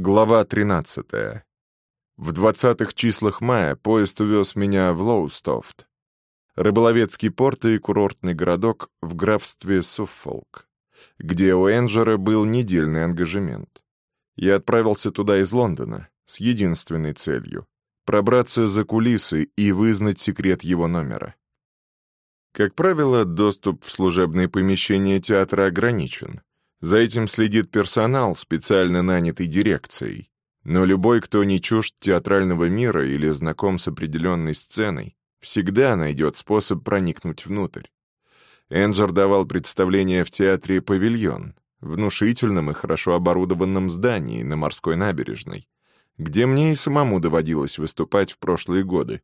Глава 13. В 20-х числах мая поезд увез меня в Лоустофт, рыболовецкий порт и курортный городок в графстве Суффолк, где у Энджера был недельный ангажемент. Я отправился туда из Лондона с единственной целью — пробраться за кулисы и вызнать секрет его номера. Как правило, доступ в служебные помещения театра ограничен — за этим следит персонал, специально нанятый дирекцией. Но любой, кто не чужд театрального мира или знаком с определенной сценой, всегда найдет способ проникнуть внутрь. Энджер давал представление в театре «Павильон», внушительном и хорошо оборудованном здании на морской набережной, где мне и самому доводилось выступать в прошлые годы.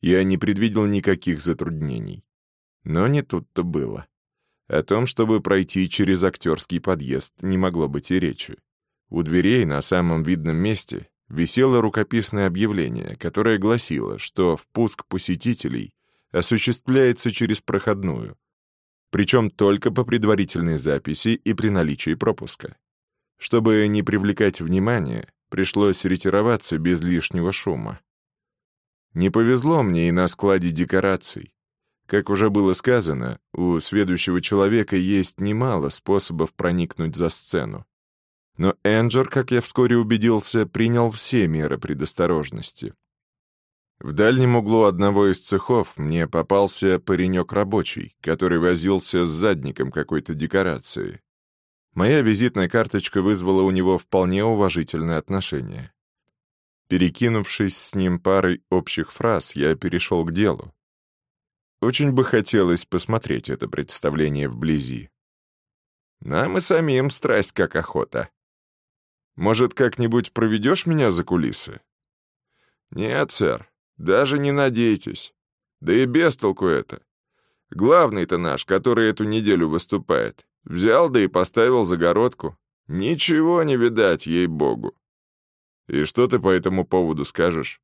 Я не предвидел никаких затруднений. Но не тут-то было. О том, чтобы пройти через актерский подъезд, не могло быть и речи. У дверей на самом видном месте висело рукописное объявление, которое гласило, что впуск посетителей осуществляется через проходную, причем только по предварительной записи и при наличии пропуска. Чтобы не привлекать внимания, пришлось ретироваться без лишнего шума. Не повезло мне и на складе декораций. Как уже было сказано, у сведущего человека есть немало способов проникнуть за сцену. Но Энджер, как я вскоре убедился, принял все меры предосторожности. В дальнем углу одного из цехов мне попался паренек рабочий, который возился с задником какой-то декорации. Моя визитная карточка вызвала у него вполне уважительное отношение. Перекинувшись с ним парой общих фраз, я перешел к делу. Очень бы хотелось посмотреть это представление вблизи. Нам и самим страсть как охота. Может, как-нибудь проведешь меня за кулисы? Нет, сэр, даже не надейтесь. Да и без толку это. Главный-то наш, который эту неделю выступает, взял да и поставил загородку. Ничего не видать, ей-богу. И что ты по этому поводу скажешь?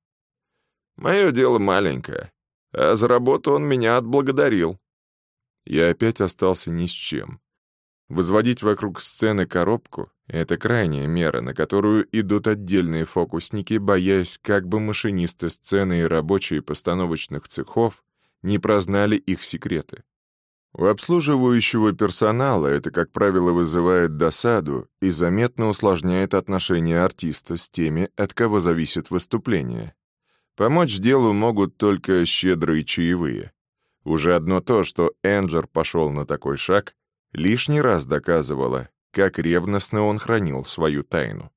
Мое дело маленькое а за работу он меня отблагодарил. Я опять остался ни с чем. Возводить вокруг сцены коробку — это крайняя мера, на которую идут отдельные фокусники, боясь, как бы машинисты сцены и рабочие постановочных цехов не прознали их секреты. У обслуживающего персонала это, как правило, вызывает досаду и заметно усложняет отношения артиста с теми, от кого зависит выступление. Помочь делу могут только щедрые чаевые. Уже одно то, что Энджер пошел на такой шаг, лишний раз доказывало, как ревностно он хранил свою тайну.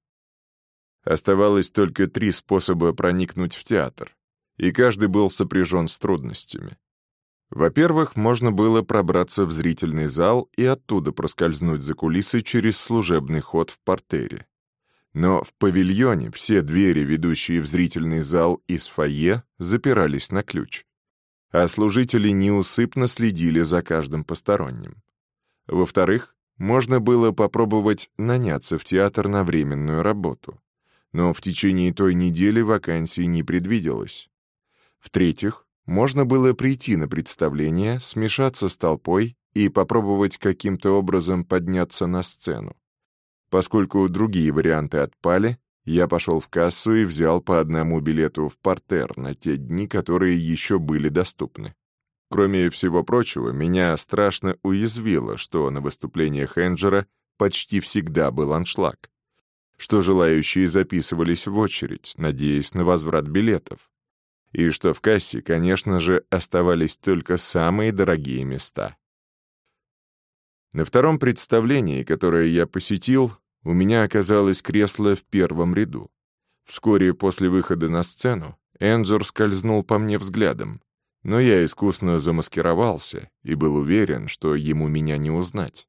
Оставалось только три способа проникнуть в театр, и каждый был сопряжен с трудностями. Во-первых, можно было пробраться в зрительный зал и оттуда проскользнуть за кулисы через служебный ход в портере. Но в павильоне все двери, ведущие в зрительный зал из фойе, запирались на ключ. А служители неусыпно следили за каждым посторонним. Во-вторых, можно было попробовать наняться в театр на временную работу. Но в течение той недели вакансий не предвиделось. В-третьих, можно было прийти на представление, смешаться с толпой и попробовать каким-то образом подняться на сцену. Поскольку другие варианты отпали, я пошел в кассу и взял по одному билету в портер на те дни, которые еще были доступны. Кроме всего прочего, меня страшно уязвило, что на выступлениях Энджера почти всегда был аншлаг, что желающие записывались в очередь, надеясь на возврат билетов, и что в кассе, конечно же, оставались только самые дорогие места. На втором представлении, которое я посетил, у меня оказалось кресло в первом ряду. Вскоре после выхода на сцену Энджер скользнул по мне взглядом, но я искусно замаскировался и был уверен, что ему меня не узнать.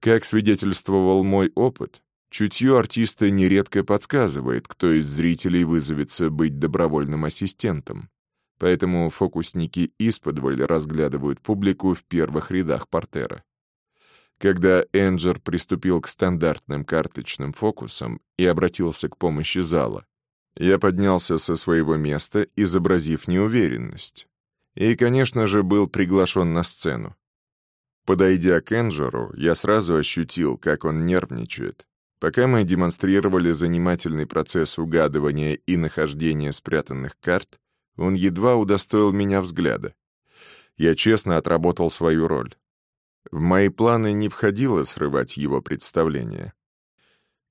Как свидетельствовал мой опыт, чутье артиста нередко подсказывает, кто из зрителей вызовется быть добровольным ассистентом, поэтому фокусники исподволь разглядывают публику в первых рядах портера. Когда Энджер приступил к стандартным карточным фокусам и обратился к помощи зала, я поднялся со своего места, изобразив неуверенность. И, конечно же, был приглашен на сцену. Подойдя к Энджеру, я сразу ощутил, как он нервничает. Пока мы демонстрировали занимательный процесс угадывания и нахождения спрятанных карт, он едва удостоил меня взгляда. Я честно отработал свою роль. В мои планы не входило срывать его представление.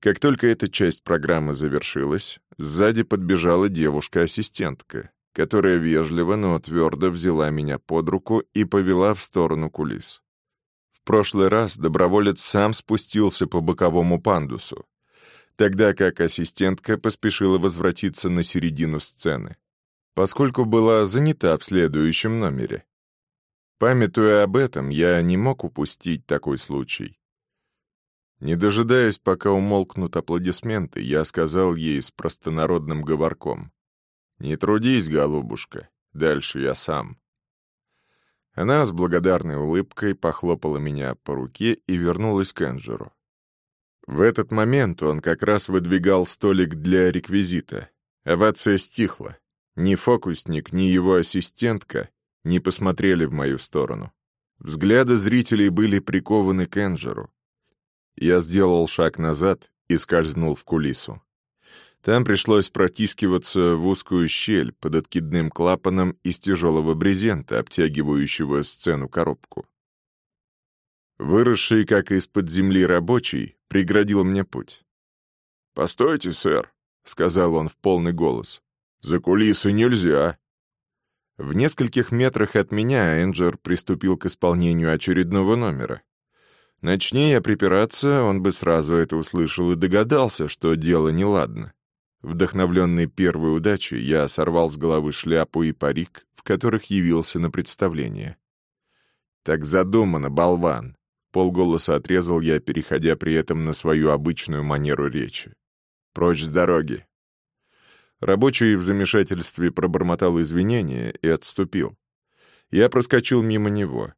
Как только эта часть программы завершилась, сзади подбежала девушка-ассистентка, которая вежливо, но твердо взяла меня под руку и повела в сторону кулис. В прошлый раз доброволец сам спустился по боковому пандусу, тогда как ассистентка поспешила возвратиться на середину сцены, поскольку была занята в следующем номере. Памятуя об этом, я не мог упустить такой случай. Не дожидаясь, пока умолкнут аплодисменты, я сказал ей с простонародным говорком. «Не трудись, голубушка, дальше я сам». Она с благодарной улыбкой похлопала меня по руке и вернулась к Энджеру. В этот момент он как раз выдвигал столик для реквизита. Овация стихла. Ни фокусник, ни его ассистентка не посмотрели в мою сторону. Взгляды зрителей были прикованы к Энджеру. Я сделал шаг назад и скользнул в кулису. Там пришлось протискиваться в узкую щель под откидным клапаном из тяжелого брезента, обтягивающего сцену-коробку. Выросший, как из-под земли рабочий, преградил мне путь. «Постойте, сэр», — сказал он в полный голос. «За кулисы нельзя». В нескольких метрах от меня Энджер приступил к исполнению очередного номера. Начни я припираться, он бы сразу это услышал и догадался, что дело неладно. Вдохновленный первой удачей, я сорвал с головы шляпу и парик, в которых явился на представление. «Так задумано, болван!» — полголоса отрезал я, переходя при этом на свою обычную манеру речи. «Прочь с дороги!» Рабочий в замешательстве пробормотал извинения и отступил. Я проскочил мимо него.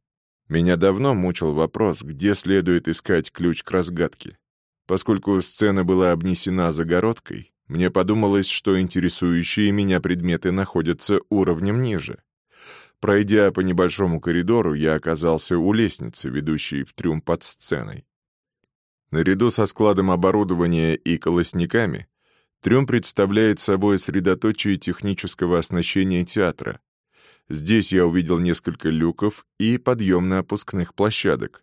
Меня давно мучил вопрос, где следует искать ключ к разгадке. Поскольку сцена была обнесена загородкой, мне подумалось, что интересующие меня предметы находятся уровнем ниже. Пройдя по небольшому коридору, я оказался у лестницы, ведущей в трюм под сценой. Наряду со складом оборудования и колосниками, трюм представляет собой средоточие технического оснащения театра. Здесь я увидел несколько люков и подъемно-опускных площадок,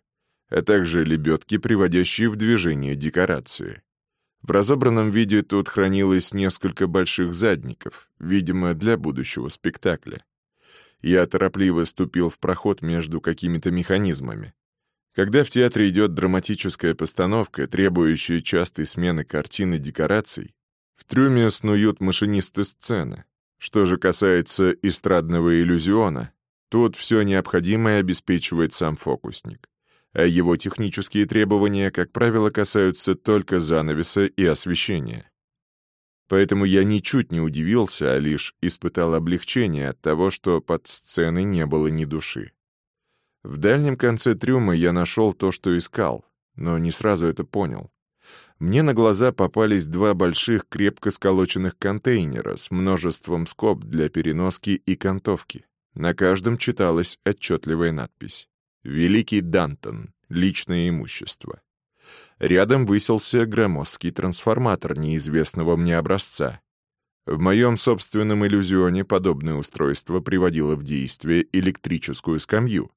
а также лебедки, приводящие в движение декорации. В разобранном виде тут хранилось несколько больших задников, видимо, для будущего спектакля. Я торопливо ступил в проход между какими-то механизмами. Когда в театре идет драматическая постановка, требующая частой смены картин и декораций, в трюме снуют машинисты сцены. Что же касается эстрадного иллюзиона, тут все необходимое обеспечивает сам фокусник а его технические требования, как правило, касаются только занавеса и освещения. Поэтому я ничуть не удивился, а лишь испытал облегчение от того, что под сценой не было ни души. В дальнем конце трюма я нашел то, что искал, но не сразу это понял. Мне на глаза попались два больших крепко сколоченных контейнера с множеством скоб для переноски и кантовки. На каждом читалась отчетливая надпись Великий Дантон. Личное имущество. Рядом высился громоздкий трансформатор неизвестного мне образца. В моем собственном иллюзионе подобное устройство приводило в действие электрическую скамью.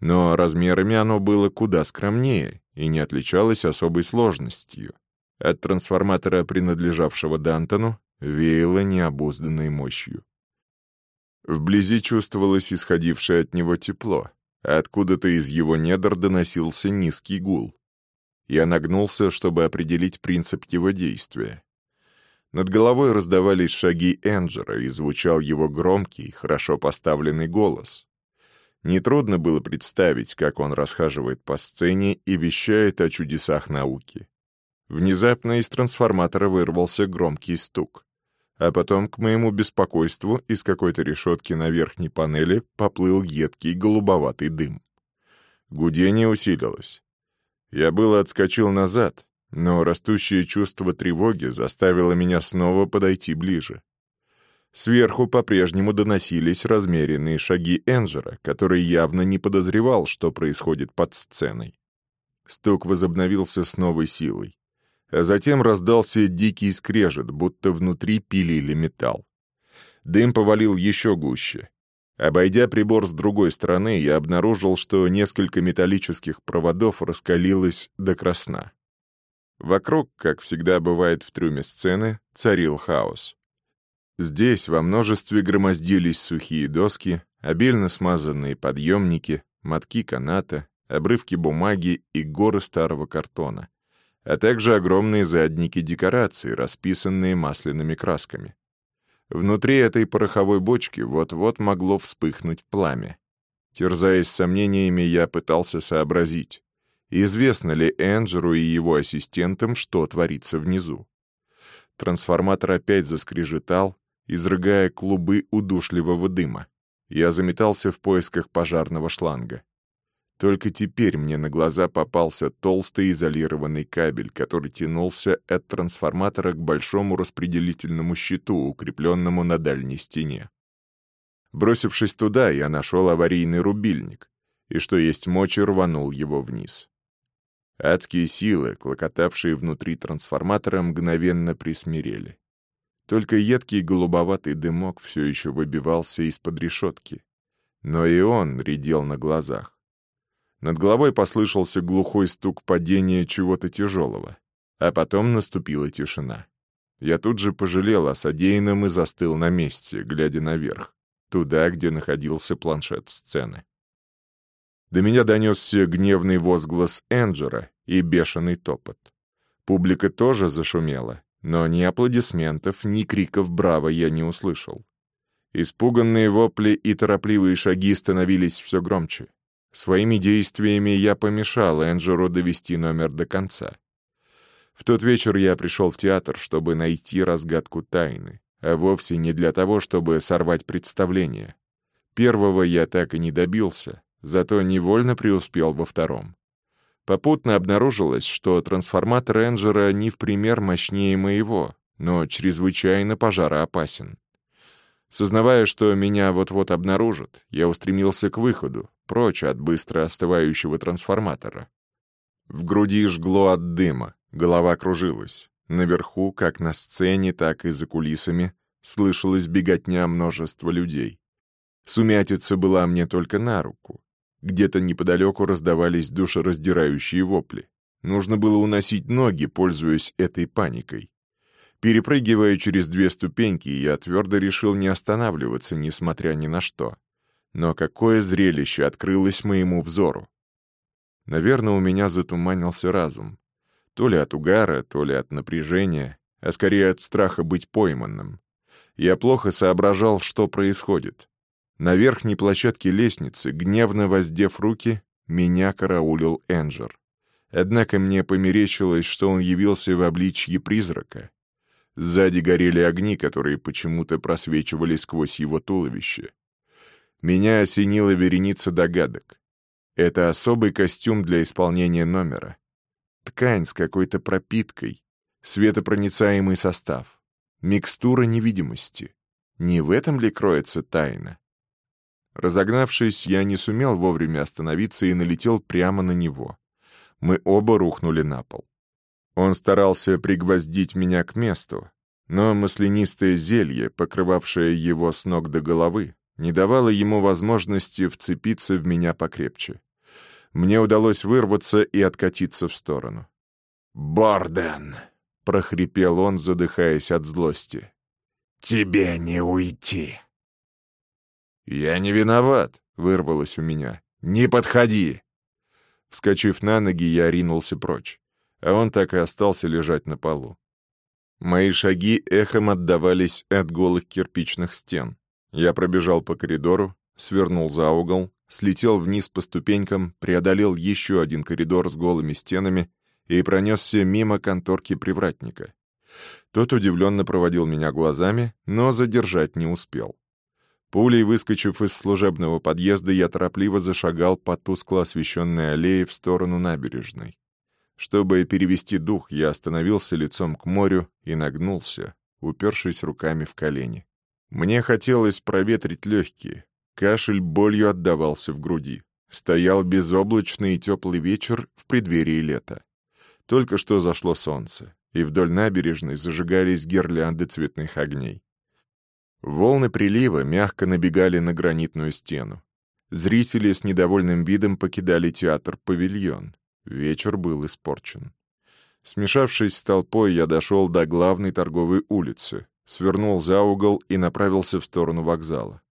Но размерами оно было куда скромнее и не отличалось особой сложностью. От трансформатора, принадлежавшего Дантону, веяло необузданной мощью. Вблизи чувствовалось исходившее от него тепло, Откуда-то из его недр доносился низкий гул. Я нагнулся, чтобы определить принцип его действия. Над головой раздавались шаги Энджера, и звучал его громкий, хорошо поставленный голос. Нетрудно было представить, как он расхаживает по сцене и вещает о чудесах науки. Внезапно из трансформатора вырвался громкий стук а потом, к моему беспокойству, из какой-то решетки на верхней панели поплыл едкий голубоватый дым. Гудение усилилось. Я было отскочил назад, но растущее чувство тревоги заставило меня снова подойти ближе. Сверху по-прежнему доносились размеренные шаги Энджера, который явно не подозревал, что происходит под сценой. Стук возобновился с новой силой. А затем раздался дикий скрежет, будто внутри пилили металл. Дым повалил еще гуще. Обойдя прибор с другой стороны, я обнаружил, что несколько металлических проводов раскалилось до красна. Вокруг, как всегда бывает в трюме сцены, царил хаос. Здесь во множестве громоздились сухие доски, обильно смазанные подъемники, мотки каната, обрывки бумаги и горы старого картона, а также огромные задники декораций, расписанные масляными красками. Внутри этой пороховой бочки вот-вот могло вспыхнуть пламя. Терзаясь сомнениями, я пытался сообразить, известно ли Энджеру и его ассистентам, что творится внизу. Трансформатор опять заскрежетал, изрыгая клубы удушливого дыма. Я заметался в поисках пожарного шланга. Только теперь мне на глаза попался толстый изолированный кабель, который тянулся от трансформатора к большому распределительному щиту, укрепленному на дальней стене. Бросившись туда, я нашел аварийный рубильник, и что есть мочи, рванул его вниз. Адские силы, клокотавшие внутри трансформатора, мгновенно присмирели. Только едкий голубоватый дымок все еще выбивался из-под решетки. Но и он редел на глазах. Над головой послышался глухой стук падения чего-то тяжелого, а потом наступила тишина. Я тут же пожалел о содеянном и застыл на месте, глядя наверх, туда, где находился планшет сцены. До меня донесся гневный возглас Энджера и бешеный топот. Публика тоже зашумела, но ни аплодисментов, ни криков «Браво!» я не услышал. Испуганные вопли и торопливые шаги становились все громче. Своими действиями я помешал Энджеру довести номер до конца. В тот вечер я пришел в театр, чтобы найти разгадку тайны, а вовсе не для того, чтобы сорвать представление. Первого я так и не добился, зато невольно преуспел во втором. Попутно обнаружилось, что трансформатор Энджера не в пример мощнее моего, но чрезвычайно пожароопасен. Сознавая, что меня вот-вот обнаружат, я устремился к выходу, прочь от быстро остывающего трансформатора. В груди жгло от дыма, голова кружилась. Наверху, как на сцене, так и за кулисами, слышалась беготня множества людей. Сумятица была мне только на руку. Где-то неподалеку раздавались душераздирающие вопли. Нужно было уносить ноги, пользуясь этой паникой. Перепрыгивая через две ступеньки, я твердо решил не останавливаться, несмотря ни на что. Но какое зрелище открылось моему взору! Наверное, у меня затуманился разум. То ли от угара, то ли от напряжения, а скорее от страха быть пойманным. Я плохо соображал, что происходит. На верхней площадке лестницы, гневно воздев руки, меня караулил Энджер. Однако мне померещилось, что он явился в обличье призрака. Сзади горели огни, которые почему-то просвечивали сквозь его туловище. Меня осенила вереница догадок. Это особый костюм для исполнения номера. Ткань с какой-то пропиткой, светопроницаемый состав, микстура невидимости. Не в этом ли кроется тайна? Разогнавшись, я не сумел вовремя остановиться и налетел прямо на него. Мы оба рухнули на пол. Он старался пригвоздить меня к месту, но маслянистое зелье, покрывавшее его с ног до головы, не давало ему возможности вцепиться в меня покрепче. Мне удалось вырваться и откатиться в сторону. «Борден!» — прохрипел он, задыхаясь от злости. «Тебе не уйти!» «Я не виноват», — вырвалось у меня. «Не подходи!» Вскочив на ноги, я ринулся прочь, а он так и остался лежать на полу. Мои шаги эхом отдавались от голых кирпичных стен. Я пробежал по коридору, свернул за угол, слетел вниз по ступенькам, преодолел еще один коридор с голыми стенами и пронесся мимо конторки привратника. Тот удивленно проводил меня глазами, но задержать не успел. Пулей выскочив из служебного подъезда, я торопливо зашагал по тускло освещенной аллее в сторону набережной. Чтобы перевести дух, я остановился лицом к морю и нагнулся, упершись руками в колени. Мне хотелось проветрить легкие. Кашель болью отдавался в груди. Стоял безоблачный и теплый вечер в преддверии лета. Только что зашло солнце, и вдоль набережной зажигались гирлянды цветных огней. Волны прилива мягко набегали на гранитную стену. Зрители с недовольным видом покидали театр-павильон. Вечер был испорчен. Смешавшись с толпой, я дошел до главной торговой улицы, свернул за угол и направился в сторону вокзала.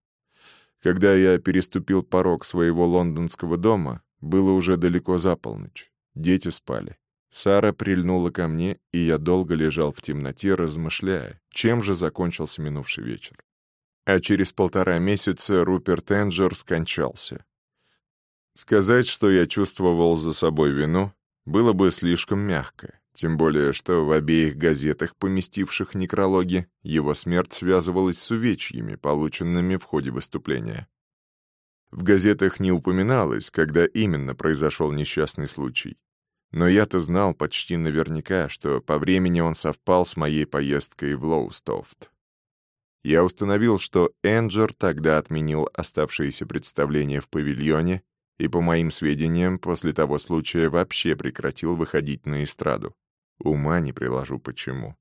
Когда я переступил порог своего лондонского дома, было уже далеко за полночь. Дети спали. Сара прильнула ко мне, и я долго лежал в темноте, размышляя, чем же закончился минувший вечер. А через полтора месяца Руперт Энджер скончался. Сказать, что я чувствовал за собой вину, было бы слишком мягко. Тем более, что в обеих газетах, поместивших некрологи, его смерть связывалась с увечьями, полученными в ходе выступления. В газетах не упоминалось, когда именно произошел несчастный случай. Но я-то знал почти наверняка, что по времени он совпал с моей поездкой в Лоустофт. Я установил, что Энджер тогда отменил оставшиеся представления в павильоне и, по моим сведениям, после того случая вообще прекратил выходить на эстраду. Ума не приложу почему.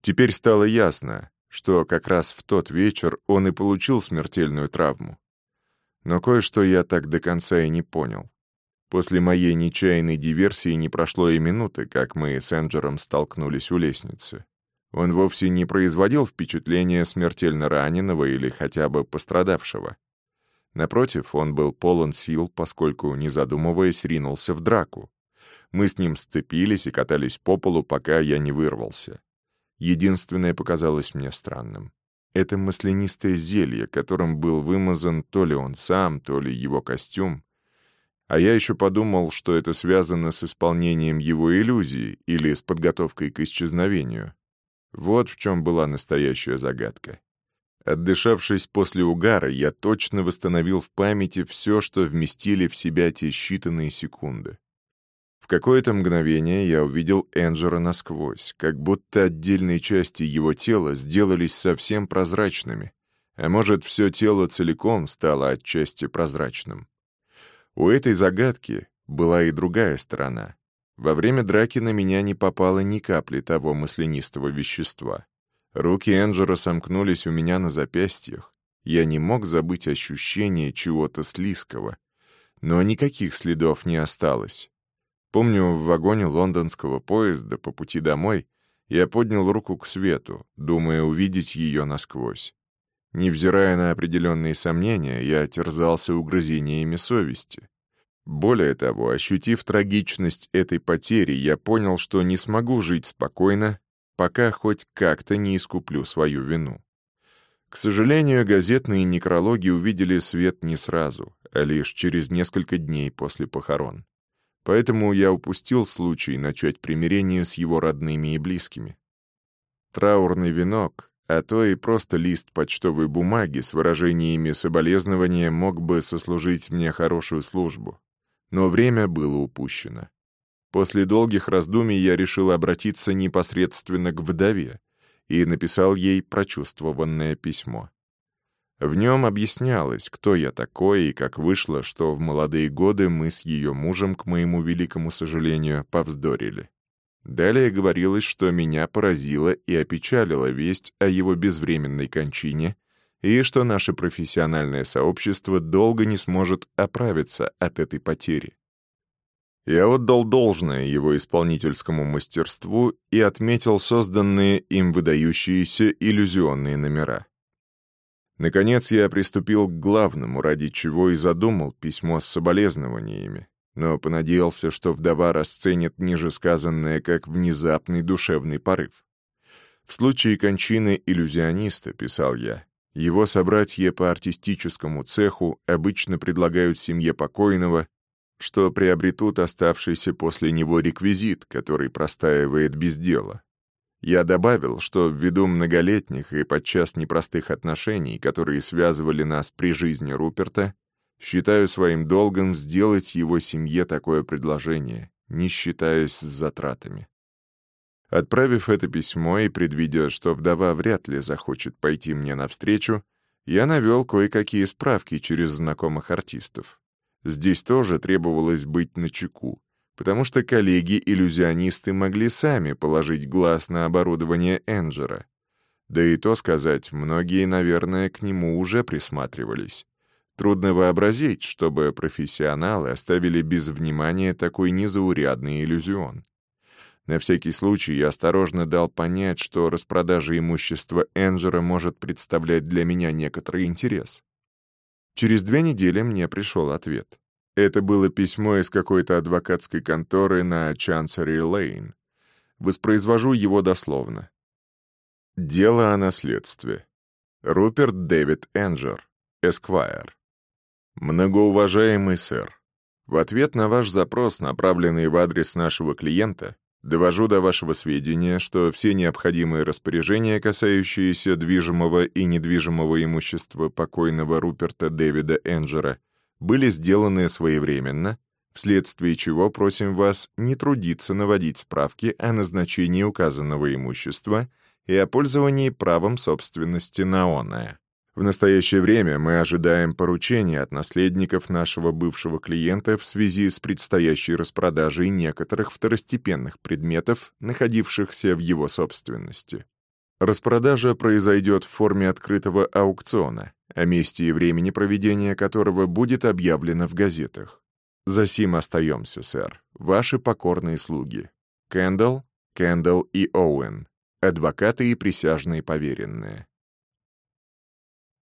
Теперь стало ясно, что как раз в тот вечер он и получил смертельную травму. Но кое-что я так до конца и не понял. После моей нечаянной диверсии не прошло и минуты, как мы с Энджером столкнулись у лестницы. Он вовсе не производил впечатления смертельно раненого или хотя бы пострадавшего. Напротив, он был полон сил, поскольку, не задумываясь, ринулся в драку. Мы с ним сцепились и катались по полу, пока я не вырвался. Единственное показалось мне странным. Это маслянистое зелье, которым был вымазан то ли он сам, то ли его костюм. А я еще подумал, что это связано с исполнением его иллюзии или с подготовкой к исчезновению. Вот в чем была настоящая загадка. Отдышавшись после угара, я точно восстановил в памяти все, что вместили в себя те считанные секунды какое-то мгновение я увидел Энджера насквозь, как будто отдельные части его тела сделались совсем прозрачными, а может, все тело целиком стало отчасти прозрачным. У этой загадки была и другая сторона. Во время драки на меня не попало ни капли того маслянистого вещества. Руки Энджера сомкнулись у меня на запястьях. Я не мог забыть ощущение чего-то слизкого. Но никаких следов не осталось. Помню, в вагоне лондонского поезда по пути домой я поднял руку к свету, думая увидеть ее насквозь. Невзирая на определенные сомнения, я терзался угрызениями совести. Более того, ощутив трагичность этой потери, я понял, что не смогу жить спокойно, пока хоть как-то не искуплю свою вину. К сожалению, газетные некрологи увидели свет не сразу, а лишь через несколько дней после похорон. Поэтому я упустил случай начать примирение с его родными и близкими. Траурный венок, а то и просто лист почтовой бумаги с выражениями соболезнования мог бы сослужить мне хорошую службу. Но время было упущено. После долгих раздумий я решил обратиться непосредственно к вдове и написал ей прочувствованное письмо. В нем объяснялось, кто я такой и как вышло, что в молодые годы мы с ее мужем, к моему великому сожалению, повздорили. Далее говорилось, что меня поразила и опечалила весть о его безвременной кончине и что наше профессиональное сообщество долго не сможет оправиться от этой потери. Я отдал должное его исполнительскому мастерству и отметил созданные им выдающиеся иллюзионные номера. Наконец я приступил к главному, ради чего и задумал письмо с соболезнованиями, но понадеялся, что вдова расценит ниже сказанное как внезапный душевный порыв. В случае кончины иллюзиониста, писал я, его собратья по артистическому цеху обычно предлагают семье покойного, что приобретут оставшийся после него реквизит, который простаивает без дела. Я добавил, что ввиду многолетних и подчас непростых отношений, которые связывали нас при жизни Руперта, считаю своим долгом сделать его семье такое предложение, не считаясь с затратами. Отправив это письмо и предвидя, что вдова вряд ли захочет пойти мне навстречу, я навел кое-какие справки через знакомых артистов. Здесь тоже требовалось быть начеку, потому что коллеги-иллюзионисты могли сами положить глаз на оборудование Энджера. Да и то сказать, многие, наверное, к нему уже присматривались. Трудно вообразить, чтобы профессионалы оставили без внимания такой незаурядный иллюзион. На всякий случай я осторожно дал понять, что распродажа имущества Энджера может представлять для меня некоторый интерес. Через две недели мне пришел ответ. Это было письмо из какой-то адвокатской конторы на Чансери-Лейн. Воспроизвожу его дословно. Дело о наследстве. Руперт Дэвид Энджер, Эсквайр. Многоуважаемый сэр, в ответ на ваш запрос, направленный в адрес нашего клиента, довожу до вашего сведения, что все необходимые распоряжения, касающиеся движимого и недвижимого имущества покойного Руперта Дэвида Энджера, были сделаны своевременно, вследствие чего просим вас не трудиться наводить справки о назначении указанного имущества и о пользовании правом собственности на оное. В настоящее время мы ожидаем поручения от наследников нашего бывшего клиента в связи с предстоящей распродажей некоторых второстепенных предметов, находившихся в его собственности. Распродажа произойдет в форме открытого аукциона, о месте и времени проведения которого будет объявлено в газетах. За сим остаемся, сэр. Ваши покорные слуги. Кэндалл, Кэндалл и Оуэн. Адвокаты и присяжные поверенные.